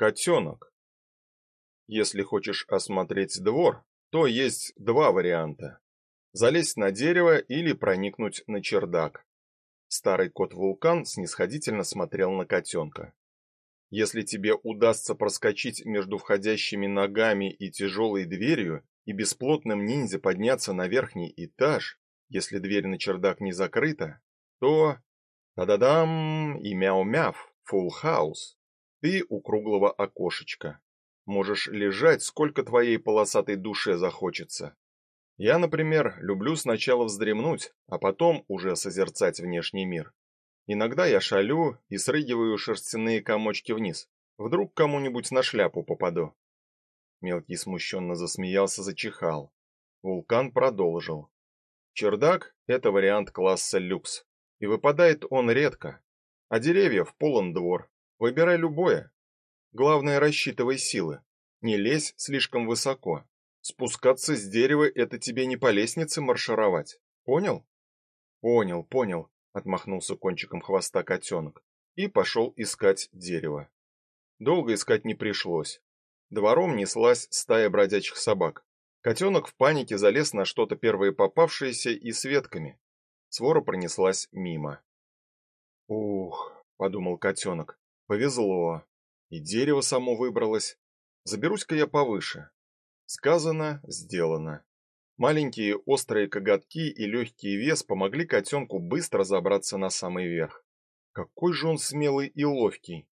Котенок. Если хочешь осмотреть двор, то есть два варианта. Залезть на дерево или проникнуть на чердак. Старый кот-вулкан снисходительно смотрел на котенка. Если тебе удастся проскочить между входящими ногами и тяжелой дверью и бесплотным ниндзя подняться на верхний этаж, если дверь на чердак не закрыта, то та-да-дам и мяу-мяв, фулл хаус. Ты у круглого окошечка. Можешь лежать, сколько твоей полосатой душе захочется. Я, например, люблю сначала вздремнуть, а потом уже созерцать внешний мир. Иногда я шалю и срыгиваю шерстяные комочки вниз. Вдруг кому-нибудь на шляпу попаду. Мелкий смущенно засмеялся, зачихал. Вулкан продолжил. Чердак это вариант класса люкс, и выпадает он редко. А деревьев полон двор. Выбирай любое. Главное рассчитывай силы. Не лезь слишком высоко. Спускаться с дерева это тебе не по лестнице маршировать. Понял? Понял, понял, отмахнулся кончиком хвоста котенок и пошел искать дерево. Долго искать не пришлось. Двором неслась стая бродячих собак. Котенок в панике залез на что-то первое попавшееся и с ветками. Свора пронеслась мимо. Ух, подумал котенок, повезло. И дерево само выбралось. Заберусь-ка я повыше. Сказано, сделано. Маленькие острые коготки и легкий вес помогли котенку быстро забраться на самый верх. Какой же он смелый и ловкий.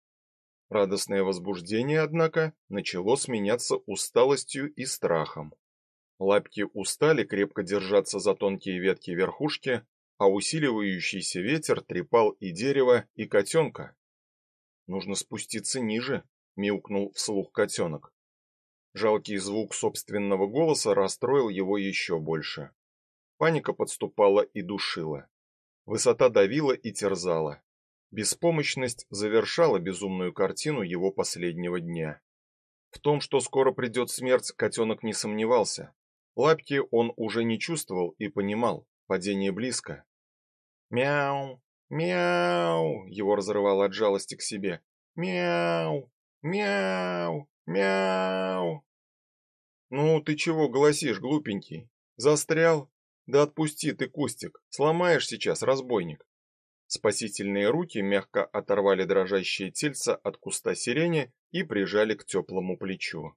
Радостное возбуждение, однако, начало сменяться усталостью и страхом. Лапки устали крепко держаться за тонкие ветки верхушки, а усиливающийся ветер трепал и дерево, и котенка. Нужно спуститься ниже, мяукнул вслух котенок. Жалкий звук собственного голоса расстроил его еще больше. Паника подступала и душила. Высота давила и терзала. Беспомощность завершала безумную картину его последнего дня. В том, что скоро придет смерть, котенок не сомневался. Лапки он уже не чувствовал и понимал, падение близко. Мяу, мяу, его разрывало от жалости к себе. Мяу, мяу, мяу. Ну, ты чего голосишь, глупенький? Застрял? Да отпусти ты кустик, сломаешь сейчас, разбойник. Спасительные руки мягко оторвали дрожащее тельце от куста сирени и прижали к теплому плечу.